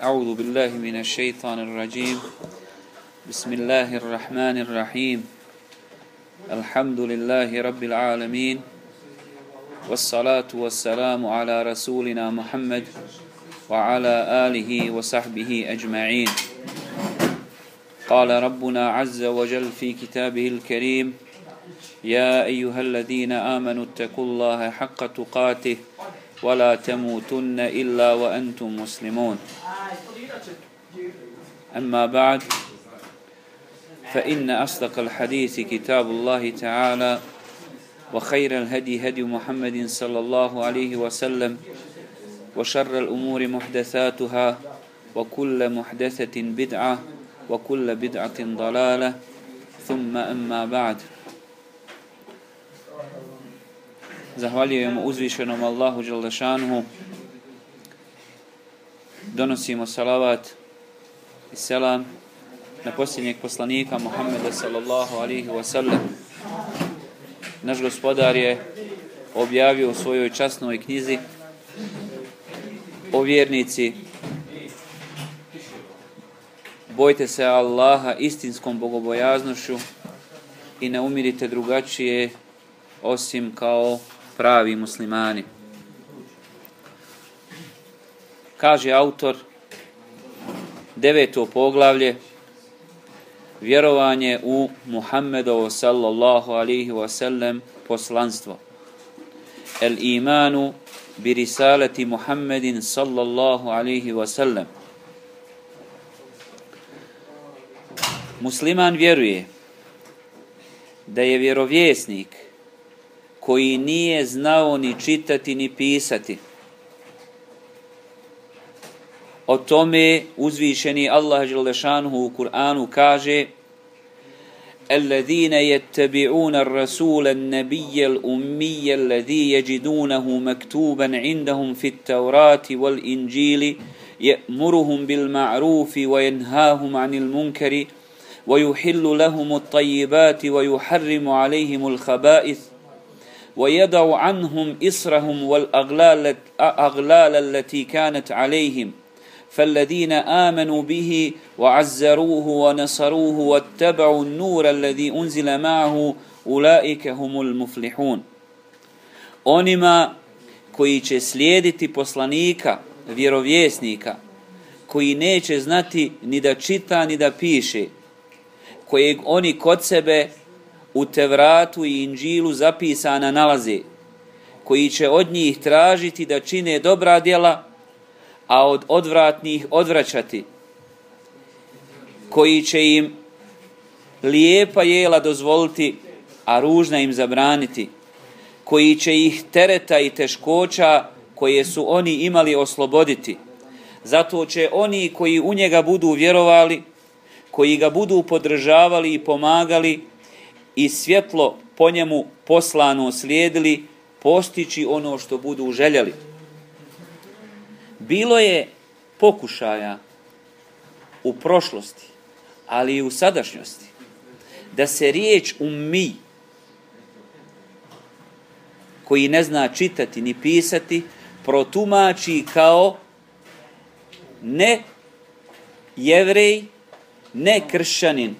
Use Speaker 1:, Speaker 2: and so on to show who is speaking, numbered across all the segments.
Speaker 1: أعوذ بالله من الشيطان الرجيم. بسم الله الرحمن الرحيم. الحمد لله رب العالمين. والصلاة والسلام على رسولنا محمد وعلى آله وصحبه أجمعين. قال ربنا عز وجل في كتابه الكريم يا أيها الذين آمنوا اتقوا الله حق تقاته ولا تموتن إلا وأنتم مسلمون. أما بعد فإن أصدق الحديث كتاب الله تعالى وخير الهدي هدي محمد صلى الله عليه وسلم وشر الأمور محدثاتها وكل محدثة بدعة وكل بدعة ضلالة ثم أما بعد. Zahvaljujemo uzvišenom Allahu Đaldašanhu. Donosimo salavat i selam na posljednjeg poslanika Muhammeda sallallahu alihi wasallam. Naš gospodar je objavio u svojoj časnoj knjizi o vjernici bojte se Allaha istinskom bogobojaznošću i ne umirite drugačije osim kao pravi muslimani. Kaže autor, deveto poglavlje, vjerovanje u Muhammedovo sallallahu alihi wasallam poslanstvo. El imanu bi risalati Muhammedin sallallahu alihi wasallam. Musliman vjeruje da je vjerovjesnik koji nije znao ni čitati ni pisati. O tome uzvišeni Allah Želešanhu u Kur'anu kaže الذين يتبعون الرسول النبي الأمي الذي يجدونه مكتوبا عندهم في التوراة والإنجيل يأمرهم بالمعروف وينهاهم عن المنكر ويحل لهم الطيبات ويحرم عليهم الخبائث ويدع عنهم إسرهم والأغلال التي كانت عليهم فالذين آمنوا به وعزروه ونصروه واتبعوا النور الذي أنزل معه أولئك هم المفلحون Onima koji će slijediti poslanika, vjerovjesnika, koji neće znati ni da čita ni da piše, kojeg oni kod sebe u Tevratu i Inđilu zapisana nalaze, koji će od njih tražiti da čine dobra djela, a od odvratnih odvraćati, koji će im lijepa jela dozvoliti, a ružna im zabraniti, koji će ih tereta i teškoća koje su oni imali osloboditi. Zato će oni koji u njega budu vjerovali, koji ga budu podržavali i pomagali, i svjetlo po njemu poslano slijedili, postići ono što budu željeli. Bilo je pokušaja u prošlosti, ali i u sadašnjosti, da se riječ u mi, koji ne zna čitati ni pisati, protumači kao ne jevrej, ne kršćanin,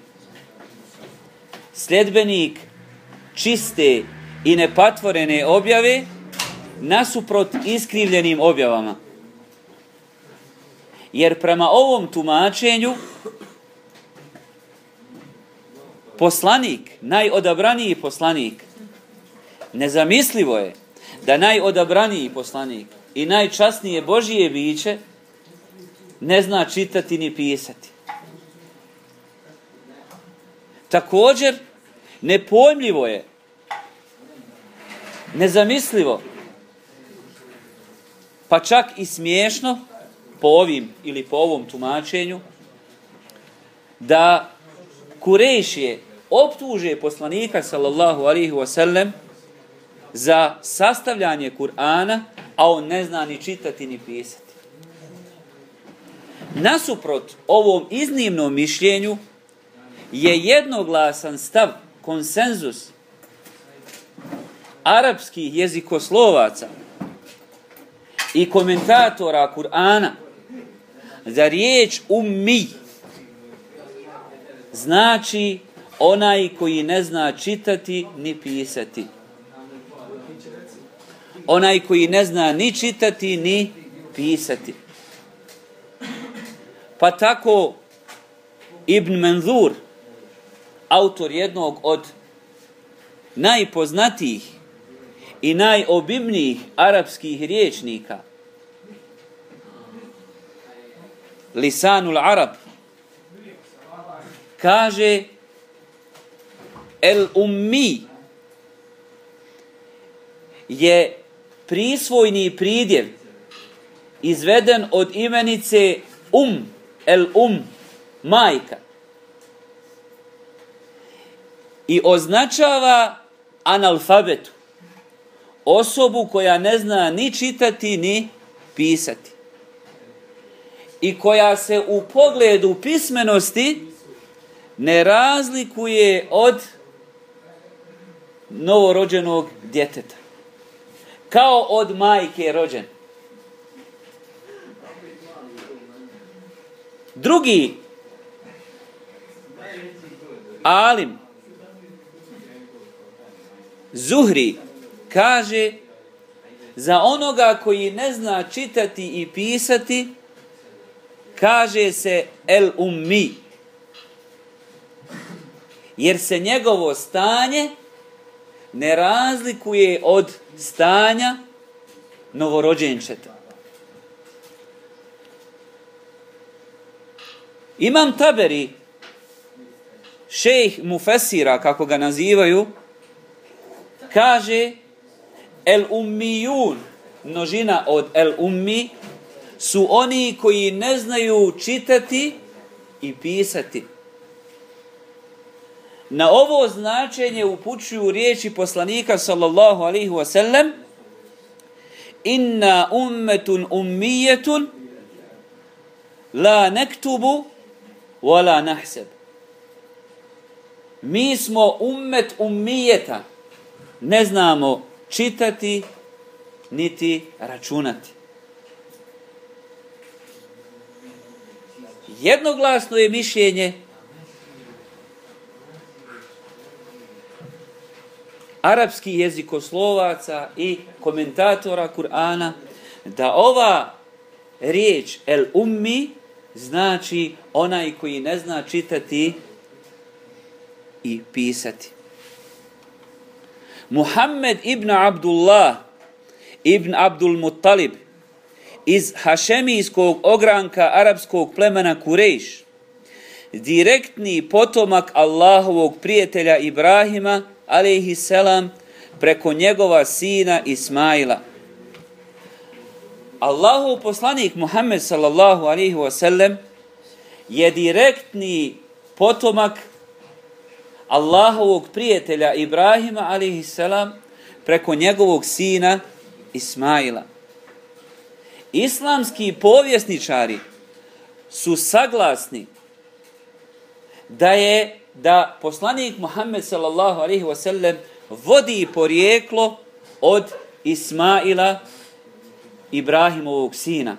Speaker 1: sljedbenik čiste i nepatvorene objave nasuprot iskrivljenim objavama. Jer prema ovom tumačenju poslanik, najodabraniji poslanik, nezamislivo je da najodabraniji poslanik i najčasnije Božije biće ne zna čitati ni pisati. Također, nepojmljivo je, nezamislivo, pa čak i smiješno, po ovim ili po ovom tumačenju, da Kurešije optuže poslanika sallallahu alihi wasallam za sastavljanje Kur'ana, a on ne zna ni čitati ni pisati. Nasuprot ovom iznimnom mišljenju, je jednoglasan stav, konsenzus arapskih jezikoslovaca i komentatora Kur'ana za riječ ummi znači onaj koji ne zna čitati ni pisati. Onaj koji ne zna ni čitati ni pisati. Pa tako Ibn Manzur, autor jednog od najpoznatijih i najobimnijih arapskih riječnika, Lisanul Arab, kaže El Ummi je prisvojni pridjev izveden od imenice Um, El Um, majka. I označava analfabetu, osobu koja ne zna ni čitati ni pisati. I koja se u pogledu pismenosti ne razlikuje od novorođenog djeteta. Kao od majke rođen. Drugi alim Zuhri kaže za onoga koji ne zna čitati i pisati kaže se el ummi jer se njegovo stanje ne razlikuje od stanja novorođenčeta. Imam Taberi, šejh Mufesira, kako ga nazivaju, kaže El ummijun, množina od El ummi, su oni koji ne znaju čitati i pisati. Na ovo značenje upućuju riječi poslanika sallallahu alaihi wa sallam Inna ummetun ummijetun la nektubu wa la nahseb. Mi smo ummet ummijeta. Ne znamo čitati niti računati. Jednoglasno je mišljenje arapskih jezikoslovaca i komentatora Kur'ana da ova riječ el ummi znači onaj koji ne zna čitati i pisati. Muhammed ibn Abdullah ibn Abdul Muttalib iz hašemijskog ogranka arapskog plemena Kurejš, direktni potomak Allahovog prijatelja Ibrahima, alaihi selam, preko njegova sina Ismaila. Allahov poslanik Muhammed sallallahu alaihi wa sellem je direktni potomak Allahovog prijatelja Ibrahima a.s. preko njegovog sina Ismaila. Islamski povjesničari su saglasni da je da poslanik Muhammed sallallahu alejhi wa sellem vodi porijeklo od Ismaila Ibrahimovog sina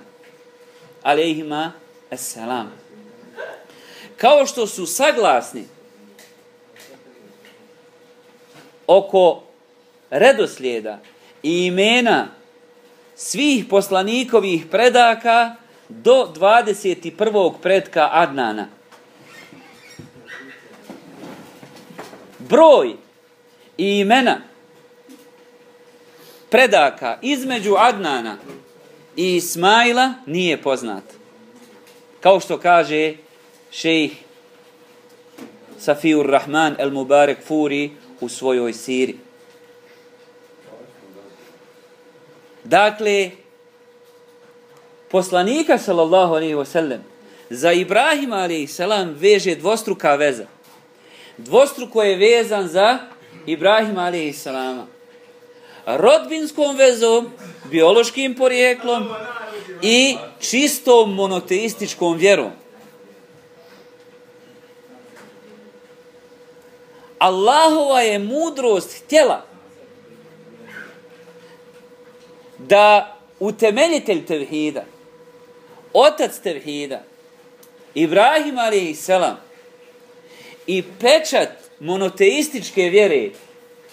Speaker 1: alejhima selam. kao što su saglasni oko redoslijeda i imena svih poslanikovih predaka do 21. predka Adnana. Broj i imena predaka između Adnana i Ismaila nije poznat. Kao što kaže šejh Safiur Rahman el Mubarek Furi u svojoj siri. Dakle, poslanika sallallahu alaihi wa sallam za Ibrahima alaihi salam veže dvostruka veza. Dvostruko je vezan za Ibrahima alaihi salama. Rodbinskom vezom, biološkim porijeklom i čistom monoteističkom vjerom. Allahova je mudrost htjela da utemeljitelj tevhida otac tevhida, Ibrahim a.s. i pečat monoteističke vjere,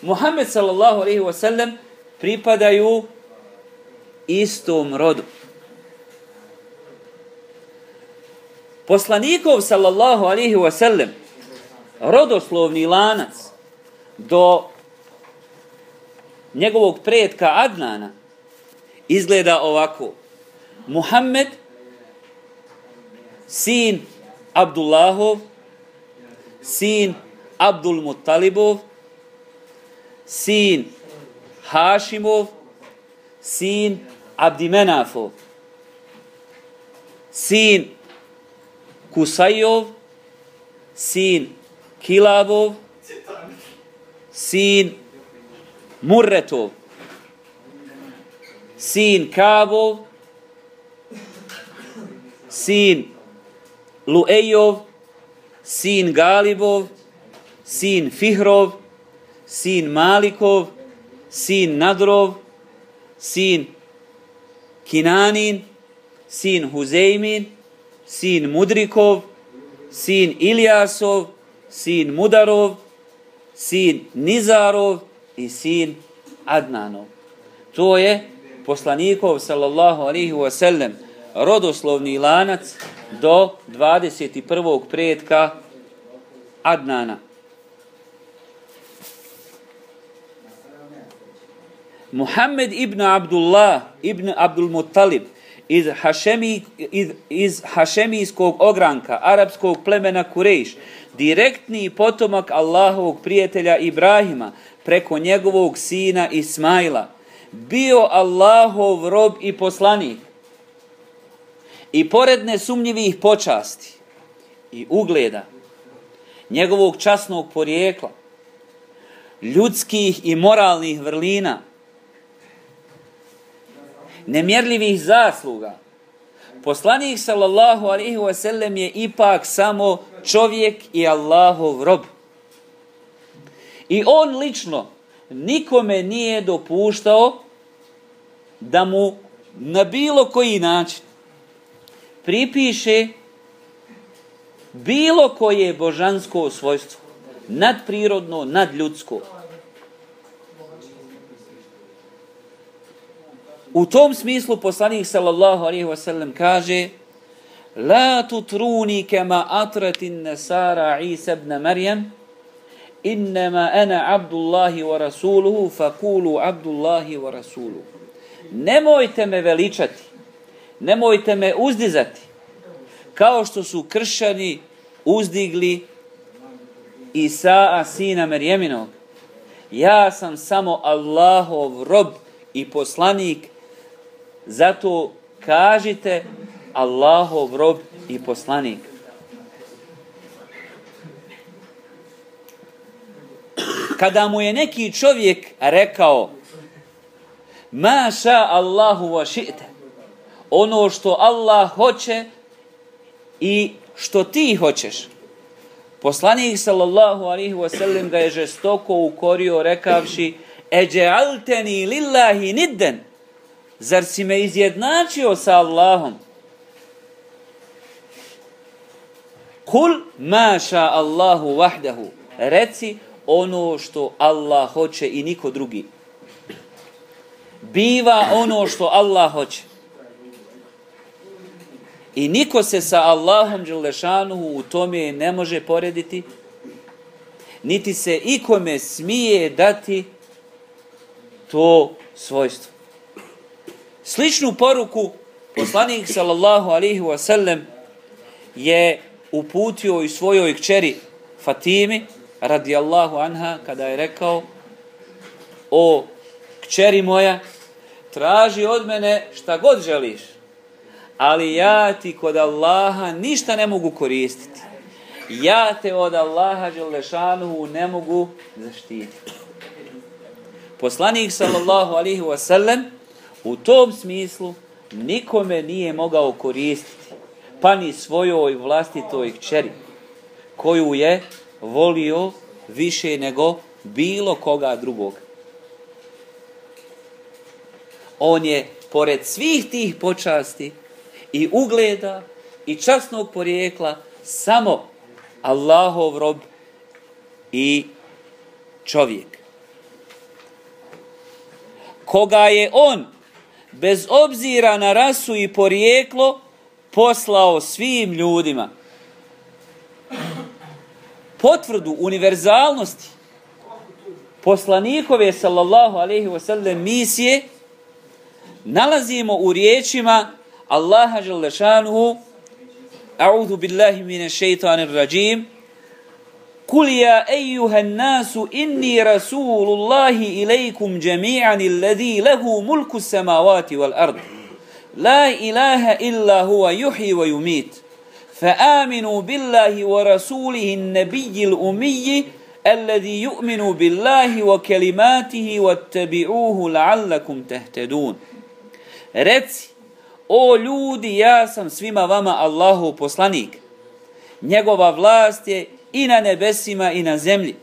Speaker 1: Muhammed sallallahu alaihi wa sallam, pripadaju istom rodu. Poslanikov sallallahu alaihi wa sallam, rodoslovni lanac do njegovog predka Adnana izgleda ovako. Muhammed, sin Abdullahov, sin Abdul Muttalibov, sin Hašimov, sin Abdimenafov, sin Kusajov, sin Kilabov, sin Murretov, sin Kabov, sin Luejov, sin Galibov, sin Fihrov, sin Malikov, sin Nadrov, sin Kinanin, sin Huzeimin, sin Mudrikov, sin Ilijasov, sin Mudarov, sin Nizarov i sin Adnanov. To je poslanikov sallallahu alihi wasallam rodoslovni lanac do 21. predka Adnana. Muhammed ibn Abdullah ibn Abdul Muttalib iz, Hašemi, iz, iz Hašemijskog ogranka, arapskog plemena Kurejš, direktni potomak Allahovog prijatelja Ibrahima preko njegovog sina Ismaila, bio Allahov rob i poslanik. I pored nesumnjivih počasti i ugleda njegovog časnog porijekla, ljudskih i moralnih vrlina, nemjerljivih zasluga. Poslanik sallallahu alaihi wasallam je ipak samo čovjek i Allahov rob. I on lično nikome nije dopuštao da mu na bilo koji način pripiše bilo koje božansko svojstvo, nadprirodno, nadljudsko. U tom smislu poslanik sallallahu alejhi ve sellem kaže La tutruni kama atratin nasara Isa ibn Maryam. Innama ana Abdullahi wa rasuluhu faqulu Abdullahi wa rasuluhu. Nemojte me veličati nemojte me uzdizati kao što su kršani uzdigli Isa sina Merjeminog ja sam samo Allahov rob i poslanik Zato kažite Allahov rob i poslanik. Kada mu je neki čovjek rekao Ma ša Allahu wa ši'te ono što Allah hoće i što ti hoćeš. Poslanik sallallahu alaihi wa sallam ga je žestoko ukorio rekavši Eđe'alteni lillahi nidden Zar si me izjednačio sa Allahom? Kul maša Allahu vahdahu. Reci ono što Allah hoće i niko drugi. Biva ono što Allah hoće. I niko se sa Allahom Đelešanuhu u tome ne može porediti, niti se ikome smije dati to svojstvo. Sličnu poruku poslanik sallallahu alihi wasallam je uputio i svojoj kćeri Fatimi radijallahu anha kada je rekao o kćeri moja traži od mene šta god želiš ali ja ti kod Allaha ništa ne mogu koristiti. Ja te od Allaha Đelešanuhu ne mogu zaštititi. Poslanik sallallahu alaihi wasallam U tom smislu nikome nije mogao koristiti, pa ni svojoj vlastitoj kćeri, koju je volio više nego bilo koga drugog. On je, pored svih tih počasti i ugleda i časnog porijekla samo Allahov rob i čovjek. Koga je on, bez obzira na rasu i porijeklo, poslao svim ljudima. Potvrdu univerzalnosti poslanikove sallallahu alaihi wasallam misije nalazimo u riječima Allaha želešanuhu A'udhu billahi mine šeitanir rajim Kul ja ejuha nasu inni rasulullahi ilaikum jami'an alladhi lehu mulku samawati wal ard La ilaha illa huwa yuhi wa yumit فآمنوا بالله ورسوله النبي الأمي الذي يؤمن بالله وكلماته واتبعوه لعلكم تهتدون Reci, o ljudi, ja sam svima vama Allahu poslanik. Njegova vlast je i na nebesima i na zemlji.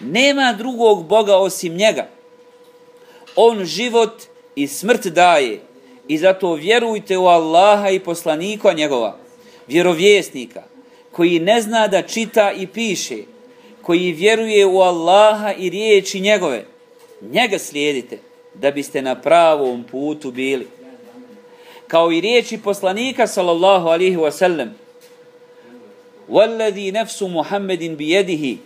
Speaker 1: Nema drugog Boga osim njega. On život i smrt daje i zato vjerujte u Allaha i poslanika njegova, vjerovjesnika, koji ne zna da čita i piše, koji vjeruje u Allaha i riječi njegove. Njega slijedite da biste na pravom putu bili. Kao i riječi poslanika sallallahu alihi wasallam والذي نفس محمد بيده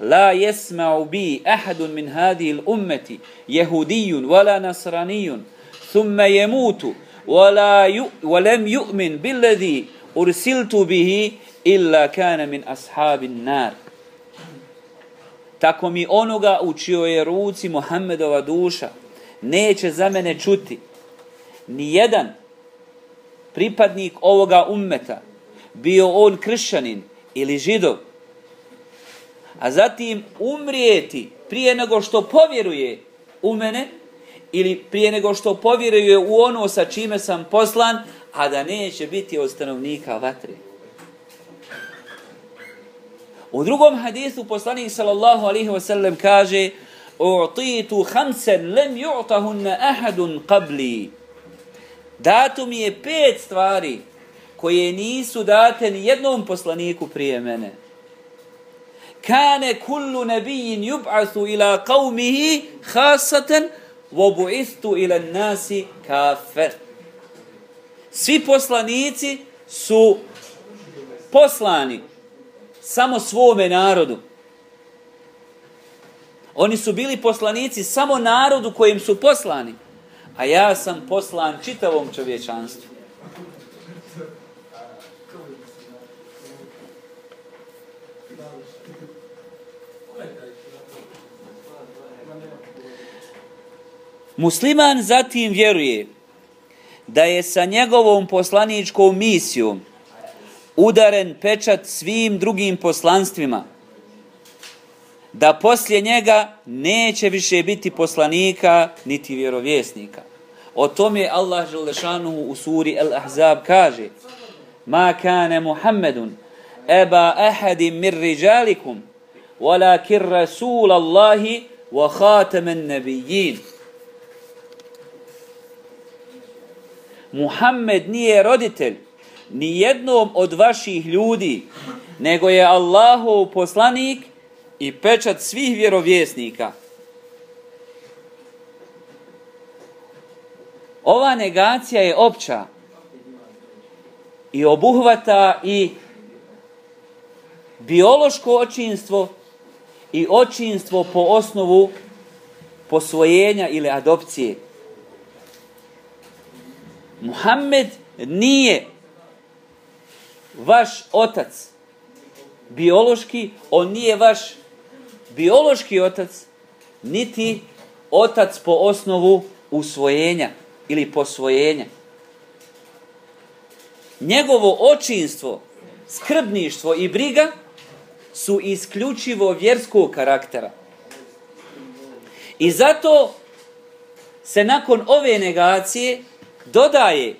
Speaker 1: لا يسمع بي أحد من هذه الأمة يهودي ولا نصراني thumma yamutu wala wa lam yu'min billadhi ursiltu bihi illa kana min ashabin nar. Tako mi onoga učio je ruci Muhammedova duša neće za mene čuti ni jedan pripadnik ovoga ummeta bio on kršćanin ili židov a zatim umrijeti prije nego što povjeruje u mene ili prije nego što povjeruje u ono sa čime sam poslan, a da neće biti od stanovnika vatre. U drugom hadisu poslanik sallallahu alaihi wa sallam kaže U'titu hamsen lem ju'tahunna ahadun qabli. Dato mi je pet stvari koje nisu date ni jednom poslaniku prije mene. Kane kullu nebijin yub'athu ila qavmihi hasaten وَبُعِثْتُ إِلَى النَّاسِ كَافَرْ Svi poslanici su poslani samo svome narodu. Oni su bili poslanici samo narodu kojim su poslani. A ja sam poslan čitavom čovječanstvu. Musliman zatim vjeruje da je sa njegovom poslaničkom misijom udaren pečat svim drugim poslanstvima, da poslije njega neće više biti poslanika niti vjerovjesnika. O tome Allah Želešanu u suri Al-Ahzab kaže Ma kane Muhammedun eba ahadim mir riđalikum walakin rasul Allahi wa khatamen nebijin. Muhammed nije roditelj ni jednom od vaših ljudi, nego je Allahov poslanik i pečat svih vjerovjesnika. Ova negacija je opća i obuhvata i biološko očinstvo i očinstvo po osnovu posvojenja ili adopcije. Muhammed nije vaš otac biološki, on nije vaš biološki otac, niti otac po osnovu usvojenja ili posvojenja. Njegovo očinstvo, skrbništvo i briga su isključivo vjerskog karaktera. I zato se nakon ove negacije dodaje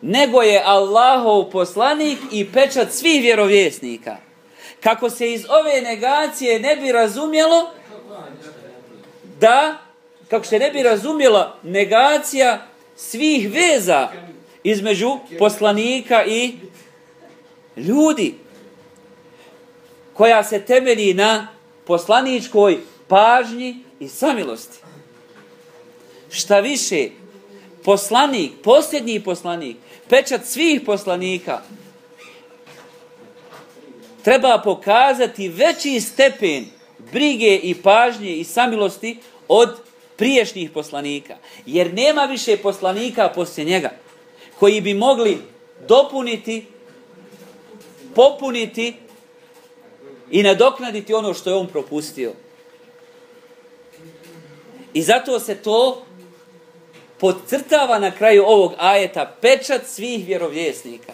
Speaker 1: nego je Allahov poslanik i pečat svih vjerovjesnika. Kako se iz ove negacije ne bi razumjelo da, kako se ne bi razumjela negacija svih veza između poslanika i ljudi koja se temelji na poslaničkoj pažnji i samilosti. Šta više, poslanik, posljednji poslanik, pečat svih poslanika, treba pokazati veći stepen brige i pažnje i samilosti od priješnjih poslanika. Jer nema više poslanika poslije njega koji bi mogli dopuniti, popuniti i nadoknaditi ono što je on propustio. I zato se to podcrtava na kraju ovog ajeta pečat svih vjerovjesnika.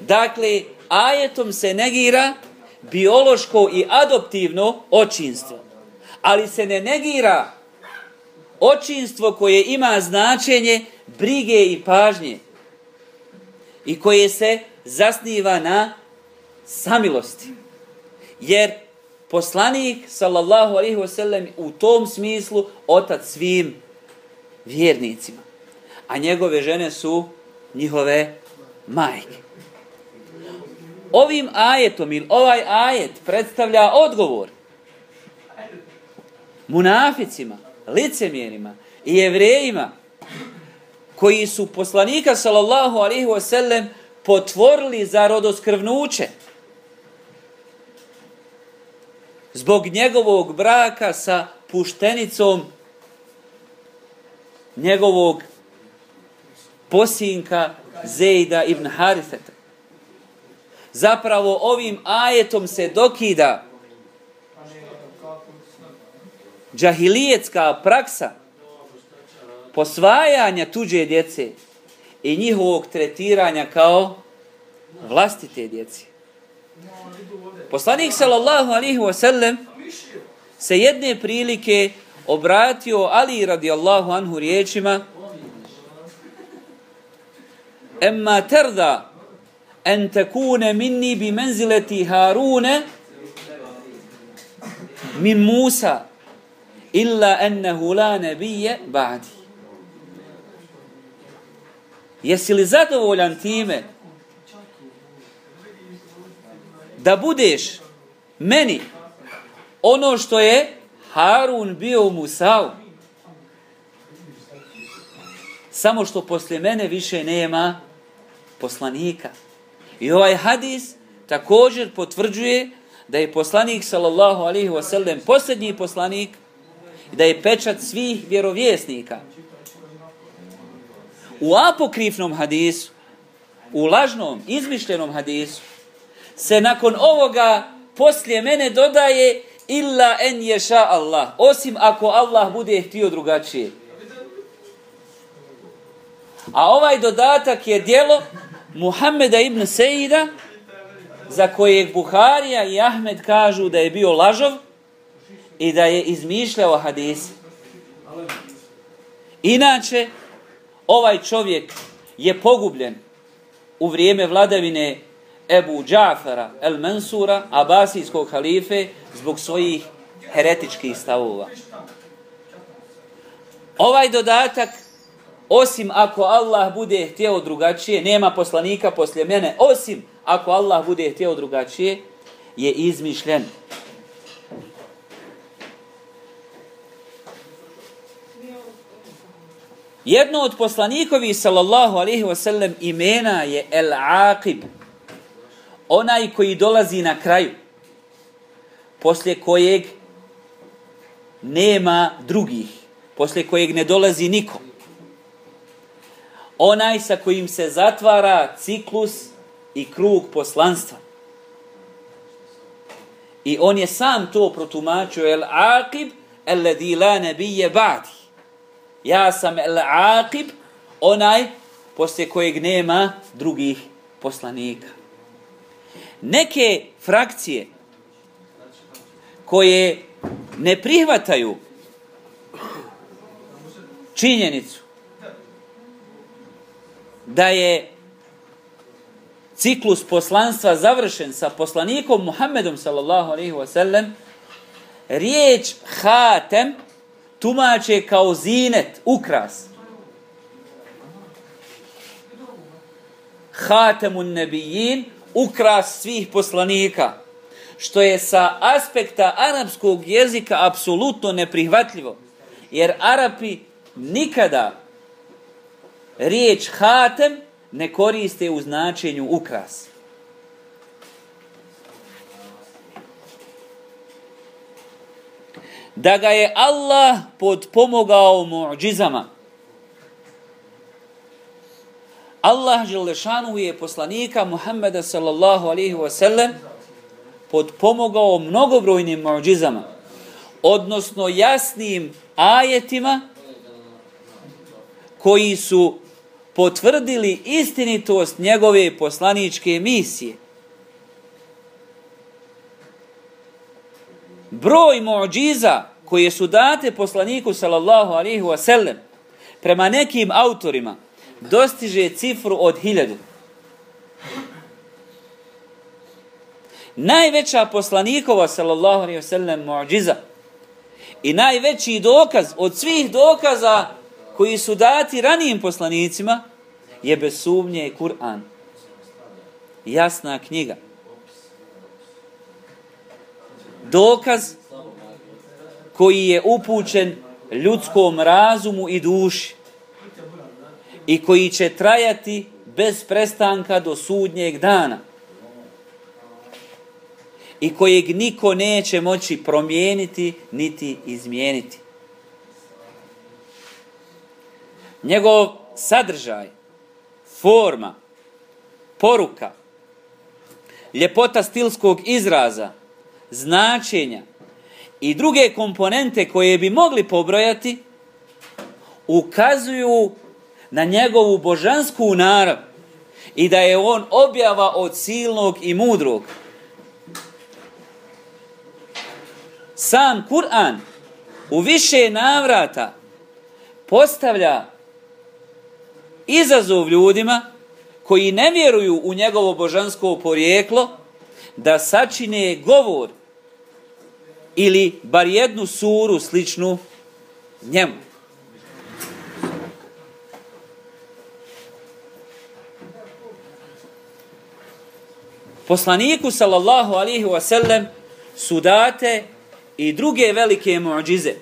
Speaker 1: Dakle, ajetom se negira biološko i adoptivno očinstvo. Ali se ne negira očinstvo koje ima značenje brige i pažnje i koje se zasniva na samilosti. Jer poslanik, sallallahu alaihi wasallam, u tom smislu otac svim vjernicima. A njegove žene su njihove majke. Ovim ajetom ili ovaj ajet predstavlja odgovor munaficima, licemjerima i jevrejima koji su poslanika sallallahu alaihi wasallam potvorili za rodoskrvnuće zbog njegovog braka sa puštenicom njegovog posinka Zejda ibn Haritheta. Zapravo ovim ajetom se dokida džahilijetska praksa posvajanja tuđe djece i njihovog tretiranja kao vlastite djece. Poslanik sallallahu alihi wasallam se jedne prilike obratio Ali radijallahu anhu riječima Emma terda en tekune minni bi menzileti Harune min Musa illa ennehu la nebije ba'di. Jesi li zadovoljan time da budeš meni ono što je Harun bio u Musau. Samo što poslije mene više nema poslanika. I ovaj hadis također potvrđuje da je poslanik sallallahu alaihi wasallam posljednji poslanik i da je pečat svih vjerovjesnika. U apokrifnom hadisu, u lažnom, izmišljenom hadisu, se nakon ovoga poslije mene dodaje illa en ješa Allah, osim ako Allah bude htio drugačije. A ovaj dodatak je dijelo Muhammeda ibn Sejida, za kojeg Buharija i Ahmed kažu da je bio lažov i da je izmišljao hadis. Inače, ovaj čovjek je pogubljen u vrijeme vladavine Ebu Džafara el Mansura, abasijskog halife, zbog svojih heretičkih stavova. Ovaj dodatak, osim ako Allah bude htio drugačije, nema poslanika poslije mene, osim ako Allah bude htio drugačije, je izmišljen. Jedno od poslanikovi sallallahu alaihi wasallam imena je El Aqib onaj koji dolazi na kraju, poslije kojeg nema drugih, poslije kojeg ne dolazi niko. Onaj sa kojim se zatvara ciklus i krug poslanstva. I on je sam to protumačio, el aqib, alladhi la nabije ba'di. Ja sam el aqib, onaj poslije kojeg nema drugih poslanika neke frakcije koje ne prihvataju činjenicu da je ciklus poslanstva završen sa poslanikom Muhammedom sallallahu alaihi wa sallam, riječ hatem tumače kao zinet, ukras. hatemun nebijin, ukras svih poslanika, što je sa aspekta arapskog jezika apsolutno neprihvatljivo, jer Arapi nikada riječ hatem ne koriste u značenju ukras. Da ga je Allah podpomogao muđizama. Allah Želešanu je poslanika Muhammeda sallallahu alaihi wa sallam podpomogao mnogobrojnim muđizama, odnosno jasnim ajetima koji su potvrdili istinitost njegove poslaničke misije. Broj muđiza koje su date poslaniku sallallahu alaihi wa sallam prema nekim autorima dostiže cifru od hiljadu. Najveća poslanikova sallallahu alaihi wa sallam muđiza i najveći dokaz od svih dokaza koji su dati ranijim poslanicima je bez sumnje Kur'an. Jasna knjiga. Dokaz koji je upućen ljudskom razumu i duši i koji će trajati bez prestanka do sudnjeg dana i kojeg niko neće moći promijeniti niti izmijeniti. njegov sadržaj, forma, poruka, ljepota stilskog izraza, značenja i druge komponente koje bi mogli pobrojati, ukazuju na njegovu božansku narav i da je on objava od silnog i mudrog. Sam Kur'an u više navrata postavlja izazov ljudima koji ne vjeruju u njegovo božansko porijeklo da sačine govor ili bar jednu suru sličnu njemu. Poslaniku sallallahu alihi wasallam su date i druge velike muđize.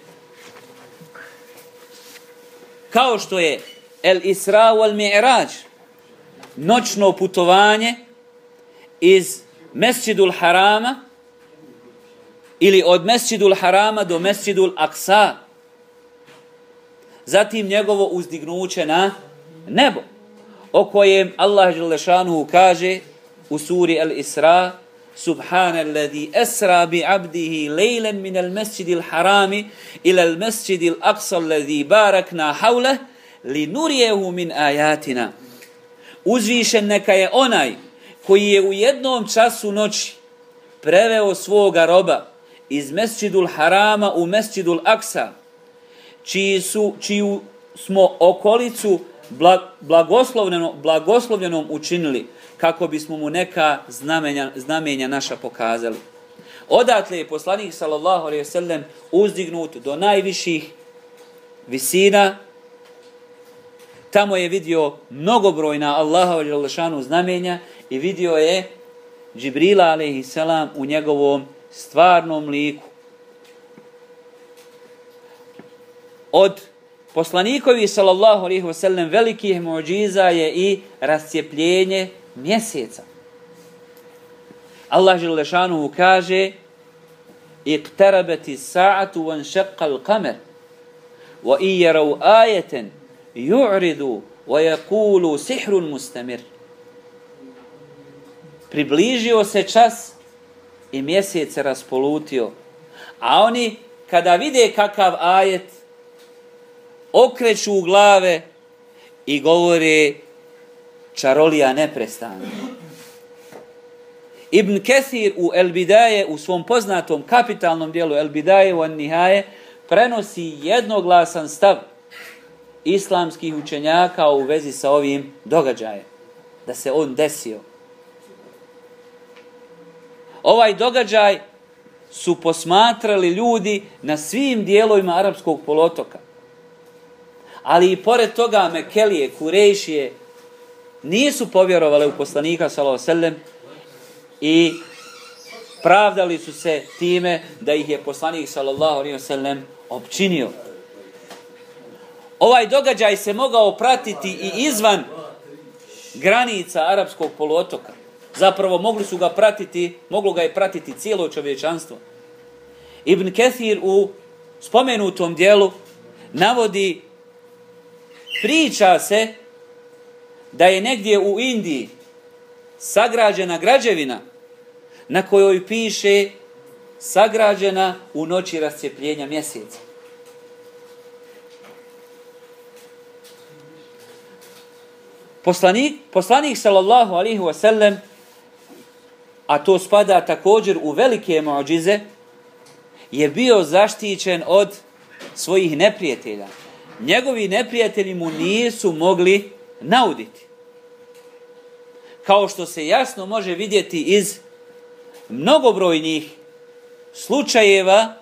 Speaker 1: Kao što je el Isra wal Mi'raj, noćno putovanje iz Mesjidul Harama ili od Mesjidul Harama do Mesjidul Aksa. Zatim njegovo uzdignuće na nebo, o kojem Allah Želešanu kaže u suri El Isra, Subhana alladhi asra bi abdihi lejlen min al mesjidil harami ila al mesjidil aqsa alladhi barakna hawlah li nurijehu min ajatina. Uzvišen neka je onaj koji je u jednom času noći preveo svoga roba iz mesčidul harama u mesčidul aksa, čiji su, čiju smo okolicu blagoslovljenom, blagoslovljenom učinili, kako bismo mu neka znamenja, znamenja naša pokazali. Odatle je poslanik sallallahu alejhi ve sellem uzdignut do najviših visina Tamo je vidio mnogobrojna Allaha Đalešanu znamenja i vidio je Džibrila a.s. u njegovom stvarnom liku. Od poslanikovi sallallahu alaihi wa sallam velikih muđiza je i rascijepljenje mjeseca. Allah Želešanuhu kaže iqtarabati sa'atu van šaqqa al-kamer wa i jerav ajeten ju'ridu wa jakulu sihrun mustamir. Približio se čas i mjesec se raspolutio. A oni kada vide kakav ajet okreću u glave i govore čarolija neprestano. Ibn Kesir u El Bidaje, u svom poznatom kapitalnom dijelu El Bidaje u An-Nihaje, prenosi jednoglasan stav islamskih učenjaka u vezi sa ovim događajem. Da se on desio. Ovaj događaj su posmatrali ljudi na svim dijelovima arapskog polotoka. Ali i pored toga Mekelije, Kurejšije, nisu povjerovali u poslanika sallallahu alejhi i pravdali su se time da ih je poslanik sallallahu alejhi ve sellem opčinio. Ovaj događaj se mogao pratiti i izvan granica arapskog poluotoka. Zapravo mogli su ga pratiti, moglo ga je pratiti cijelo čovječanstvo. Ibn Kathir u spomenutom dijelu navodi priča se da je negdje u Indiji sagrađena građevina na kojoj piše sagrađena u noći rascijepljenja mjeseca. Poslanik, poslanik sallallahu alihi wasallam, a to spada također u velike mođize, je bio zaštićen od svojih neprijatelja. Njegovi neprijatelji mu nisu mogli nauditi. Kao što se jasno može vidjeti iz mnogobrojnih slučajeva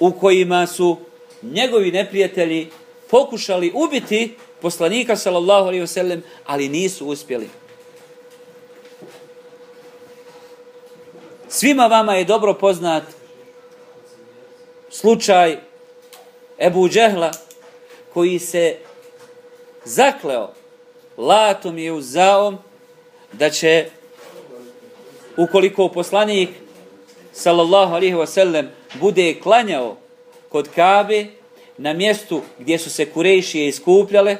Speaker 1: u kojima su njegovi neprijatelji pokušali ubiti poslanika sallallahu alejhi ve sellem, ali nisu uspjeli. Svima vama je dobro poznat slučaj Ebu Džehla koji se zakleo latom je uzaom da će ukoliko poslanik sallallahu alaihi wasallam bude klanjao kod Kabe na mjestu gdje su se kurejšije iskupljale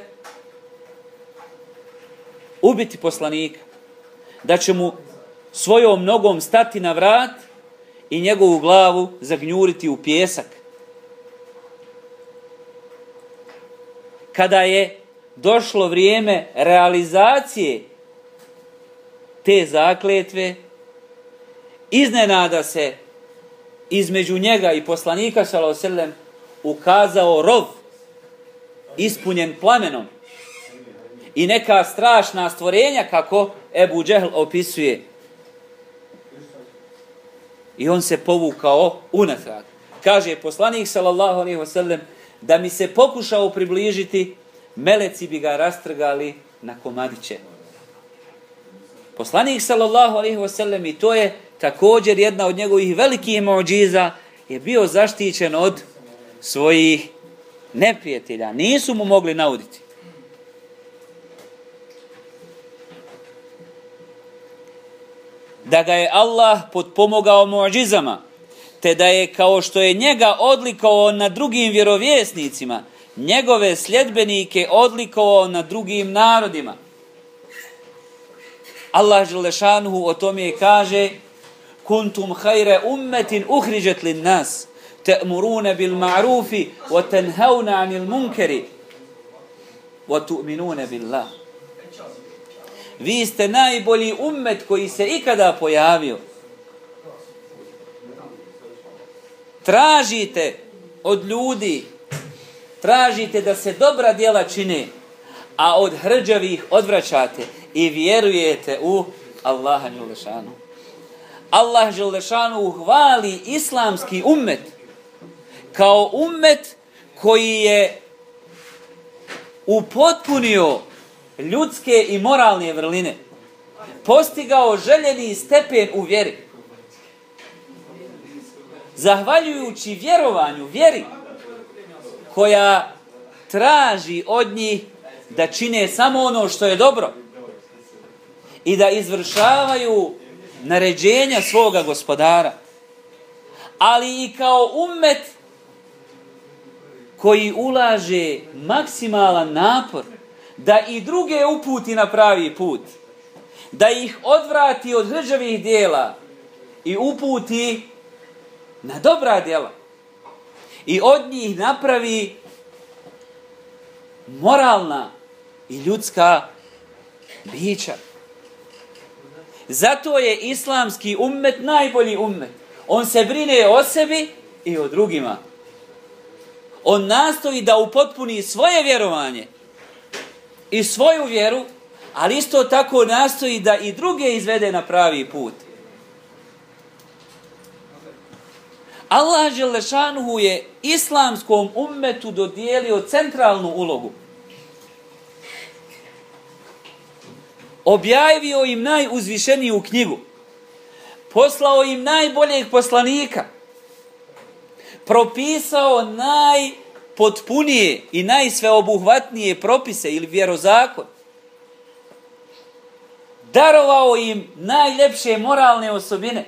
Speaker 1: ubiti poslanika da će mu svojom nogom stati na vrat i njegovu glavu zagnjuriti u pjesak. Kada je došlo vrijeme realizacije te zakletve, iznenada se između njega i poslanika sallallahu ukazao rov ispunjen plamenom i neka strašna stvorenja kako Ebu Džehl opisuje. I on se povukao unatrag. Kaže poslanik sallallahu alejhi ve sellem da mi se pokušao približiti, meleci bi ga rastrgali na komadiće. Poslanik sallallahu alejhi ve sellem i to je također jedna od njegovih velikih mođiza je bio zaštićen od svojih neprijatelja. Nisu mu mogli nauditi. Da ga je Allah podpomogao muđizama, te da je kao što je njega odlikovao na drugim vjerovjesnicima, njegove sljedbenike odlikovao na drugim narodima. Allah Želešanuhu o tome kaže kuntum hajre ummetin uhriđet lin nas, te'murune bil ma'rufi, wa tenhauna anil munkeri, wa tu'minune billah. Vi ste najbolji ummet koji se ikada pojavio. Tražite od ljudi, tražite da se dobra djela čine, a od hrđavih odvraćate i vjerujete u Allaha Đulešanu. Allah Đulešanu hvali islamski ummet kao ummet koji je upotpunio ljudske i moralne vrline, postigao željeni stepen u vjeri. Zahvaljujući vjerovanju, vjeri, koja traži od njih da čine samo ono što je dobro i da izvršavaju naređenja svoga gospodara, ali i kao umet koji ulaže maksimalan napor da i druge uputi na pravi put, da ih odvrati od hrđavih dijela i uputi na dobra djela i od njih napravi moralna i ljudska bića. Zato je islamski ummet najbolji ummet. On se brine o sebi i o drugima. On nastoji da upotpuni svoje vjerovanje i svoju vjeru, ali isto tako nastoji da i druge izvede na pravi put. Allah Želešanuhu je islamskom ummetu dodijelio centralnu ulogu. objavio im najuzvišeniju knjigu, poslao im najboljeg poslanika, propisao najpotpunije i najsveobuhvatnije propise ili vjerozakon, darovao im najljepše moralne osobine,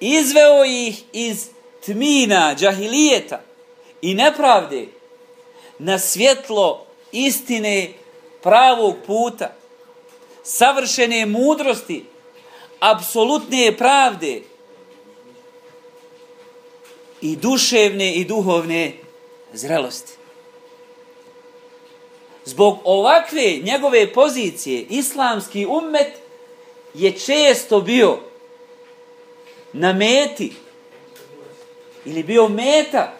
Speaker 1: izveo ih iz tmina, džahilijeta i nepravde na svjetlo istine pravog puta, savršene mudrosti, apsolutne pravde i duševne i duhovne zrelosti. Zbog ovakve njegove pozicije, islamski ummet je često bio na meti ili bio meta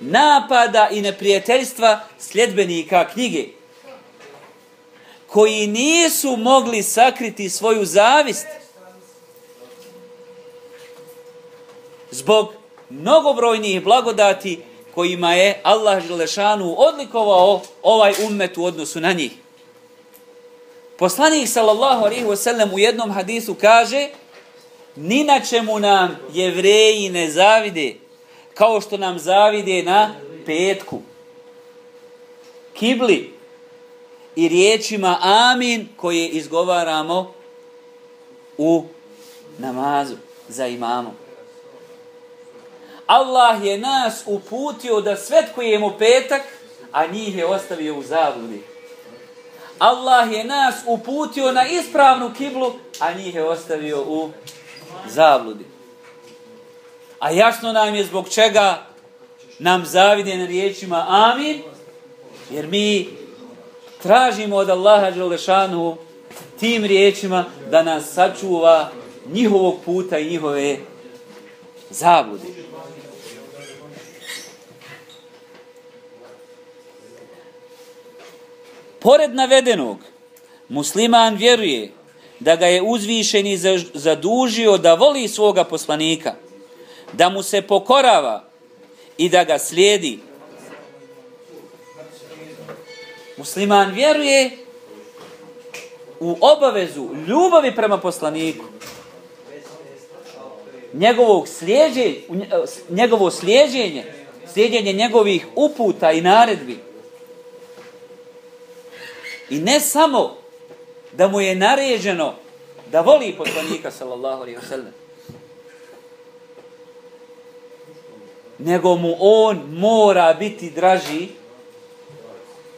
Speaker 1: napada i neprijateljstva sljedbenika knjige koji nisu mogli sakriti svoju zavist zbog mnogobrojnih blagodati kojima je Allah Želešanu odlikovao ovaj ummet u odnosu na njih. Poslanik sallallahu alaihi wasallam u jednom hadisu kaže ni na čemu nam jevreji ne zavide kao što nam zavide na petku, kibli i riječima amin koje izgovaramo u namazu za imamom. Allah je nas uputio da svetkujemo petak, a njih je ostavio u zabludi. Allah je nas uputio na ispravnu kiblu, a njih je ostavio u zabludi. A jasno nam je zbog čega nam zavide na riječima amin, jer mi tražimo od Allaha Đelešanu tim riječima da nas sačuva njihovog puta i njihove zablude. Pored navedenog, musliman vjeruje da ga je uzvišeni zadužio da voli svoga poslanika, da mu se pokorava i da ga slijedi. Musliman vjeruje u obavezu ljubavi prema poslaniku, njegovog slijeđenje, e, njegovo slijeđenje, slijeđenje njegovih uputa i naredbi. I ne samo da mu je naređeno da voli poslanika sallallahu alaihi wa sallam, nego mu on mora biti draži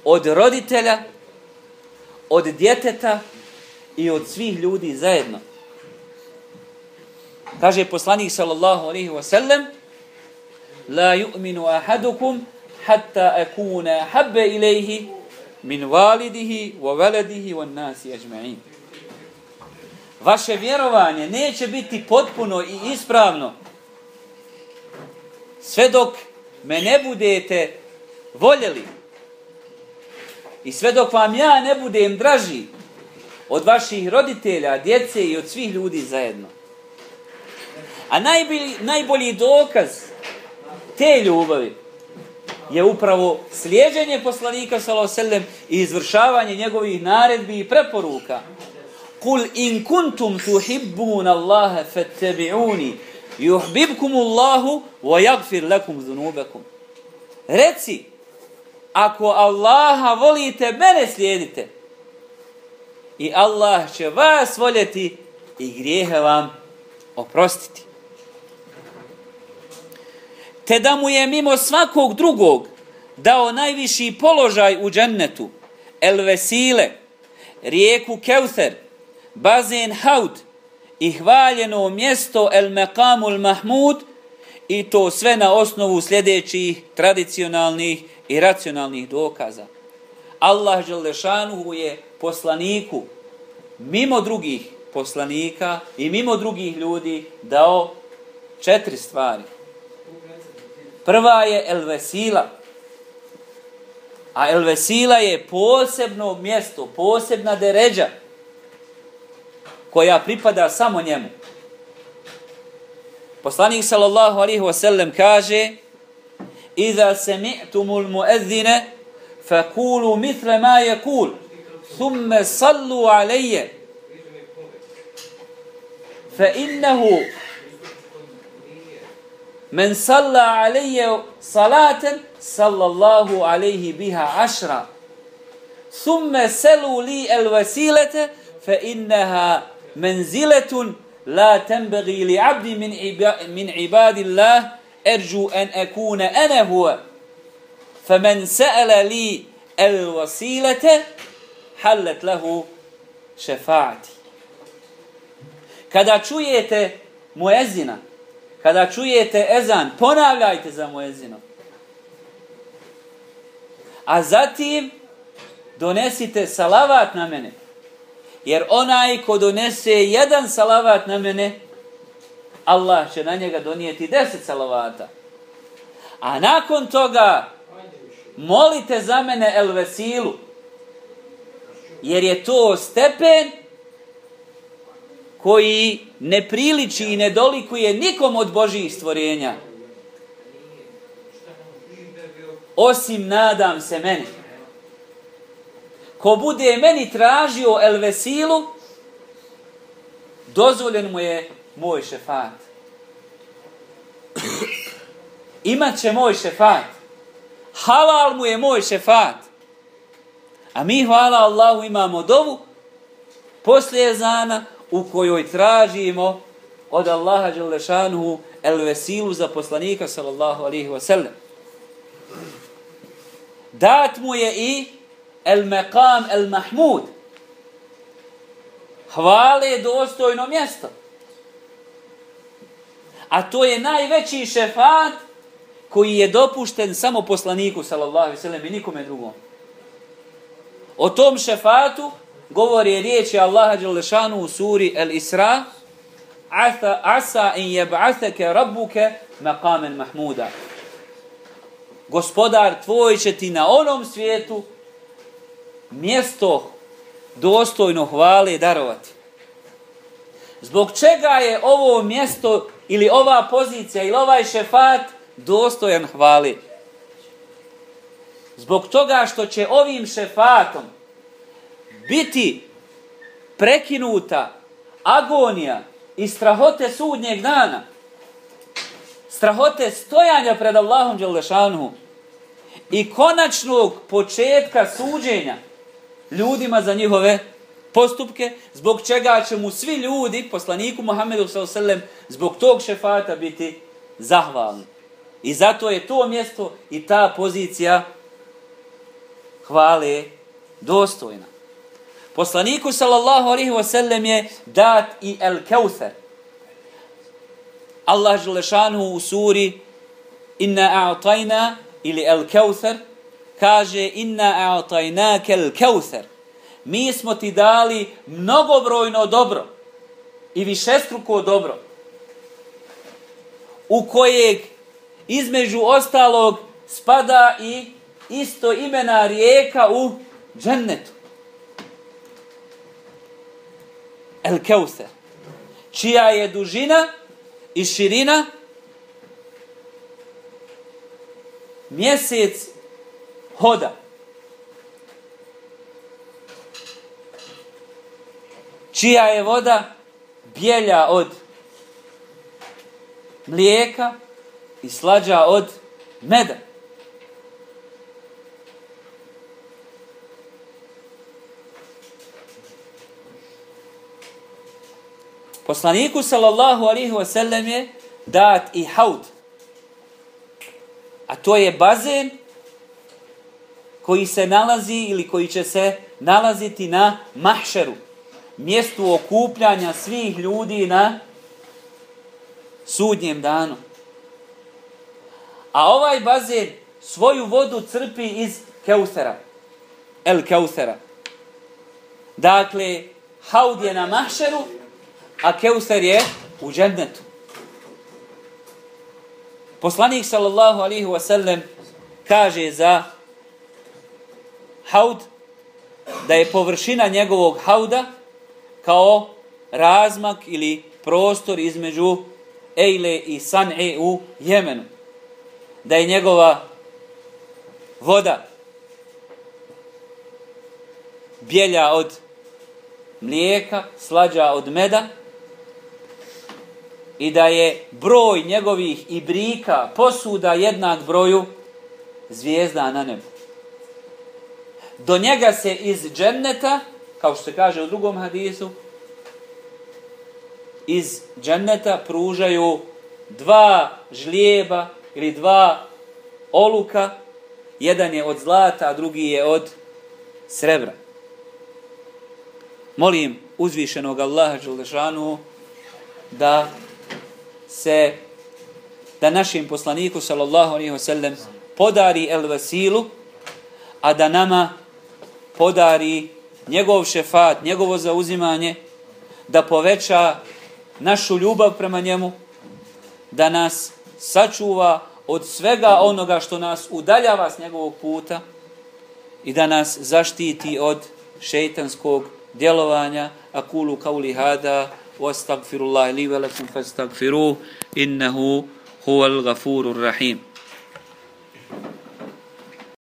Speaker 1: od roditelja, od djeteta i od svih ljudi zajedno. Kaže poslanik sallallahu alaihi wa sallam, la yu'minu ahadukum hatta akuna habbe ilaihi min validihi wa veledihi wa nasi ajma'in. Vaše vjerovanje neće biti potpuno i ispravno sve dok me ne budete voljeli i sve dok vam ja ne budem draži od vaših roditelja, djece i od svih ljudi zajedno. A najbolji, najbolji dokaz te ljubavi je upravo slijeđenje poslanika sallallahu i izvršavanje njegovih naredbi i preporuka. Kul in kuntum tuhibbun Allaha fattabi'uni yuhibbukum Allahu wa yaghfir lakum dhunubakum. Reci ako Allaha volite, mene slijedite. I Allah će vas voljeti i grijehe vam oprostiti te da mu je mimo svakog drugog dao najviši položaj u džennetu, el vesile, rijeku Keuther, bazen Haud i hvaljeno mjesto el mekamul Mahmud i to sve na osnovu sljedećih tradicionalnih i racionalnih dokaza. Allah Želešanuhu je poslaniku mimo drugih poslanika i mimo drugih ljudi dao četiri stvari. Prva je El Vesila. A El Vesila je posebno mjesto, posebna deređa koja pripada samo njemu. Poslanik sallallahu alaihi wasallam kaže Iza sami'tumul muezzine fakulu mitle ma yakul thumme sallu alaije fa innehu من صلى علي صلاة صلى الله عليه بها عشرة. ثم سلوا لي الوسيلة فإنها منزلة لا تنبغي لعبد من من عباد الله أرجو أن أكون أنا هو. فمن سأل لي الوسيلة حلت له شفاعتي. كذا شوية مؤذنه kada čujete ezan, ponavljajte za muezinom. A zatim donesite salavat na mene. Jer onaj ko donese jedan salavat na mene, Allah će na njega donijeti deset salavata. A nakon toga molite za mene el vesilu, jer je to stepen koji ne priliči i ne dolikuje nikom od Božih stvorenja. Osim nadam se meni. Ko bude meni tražio el vesilu, dozvoljen mu je moj šefat. Imat će moj šefat halal mu je moj šefat. A mi, hvala Allahu, imamo dovu poslije zana u kojoj tražimo od Allaha Đelešanuhu el vesilu za poslanika sallallahu alihi wasallam. Dat mu je i el meqam el mahmud. Hvale je dostojno mjesto. A to je najveći šefat koji je dopušten samo poslaniku sallallahu alejhi ve sellem i nikome drugom. O tom šefatu govori riječi Allaha Đelešanu šanu u suri El-Isra asa asa in yeb'athaka rabbuka maqaman mahmuda. Gospodar tvoj će ti na onom svijetu mjesto dostojno hvale darovati. Zbog čega je ovo mjesto ili ova pozicija ili ovaj šefat dostojan hvali. Zbog toga što će ovim šefatom biti prekinuta agonija i strahote sudnjeg dana, strahote stojanja pred Allahom Đelešanuhu i konačnog početka suđenja ljudima za njihove postupke, zbog čega će mu svi ljudi, poslaniku Muhammedu s.a.v. zbog tog šefata biti zahvalni. I zato je to mjesto i ta pozicija hvale dostojna. Poslaniku sallallahu alaihi wasallam je dat i el keuther. Allah želešanu u suri inna a'tajna ili el keuther kaže inna a'tajna kel keuther. Mi smo ti dali mnogobrojno dobro i višestruko dobro u kojeg između ostalog spada i isto imena rijeka u džennetu. El Keuse, čija je dužina i širina mjesec hoda. Čija je voda bijelja od mlijeka i slađa od meda. Poslaniku sallallahu alihi wasallam je dat i haud. A to je bazen koji se nalazi ili koji će se nalaziti na mahšeru. Mjestu okupljanja svih ljudi na sudnjem danu. A ovaj bazen svoju vodu crpi iz Keusera. El Keusera. Dakle, haud je na mahšeru, a Keuser je u džennetu. Poslanik sallallahu alihi wasallam kaže za haud da je površina njegovog hauda kao razmak ili prostor između Ejle i San'e u Jemenu da je njegova voda bjelja od mlijeka, slađa od meda i da je broj njegovih ibrika posuda jednak broju zvijezda na nebu. Do njega se iz dženneta, kao što se kaže u drugom hadisu, iz dženneta pružaju dva žlijeba ili dva oluka, jedan je od zlata, a drugi je od srebra. Molim uzvišenog Allaha Đulešanu da se da našim poslaniku sallallahu alejhi ve sellem podari el vasilu a da nama podari njegov šefat, njegovo zauzimanje da poveća našu ljubav prema njemu da nas sačuva od svega onoga što nas udaljava s njegovog puta i da nas zaštiti od šeitanskog djelovanja. Akulu kauli hada واستغفر الله لي ولكم فاستغفروه إنه هو الغفور الرحيم.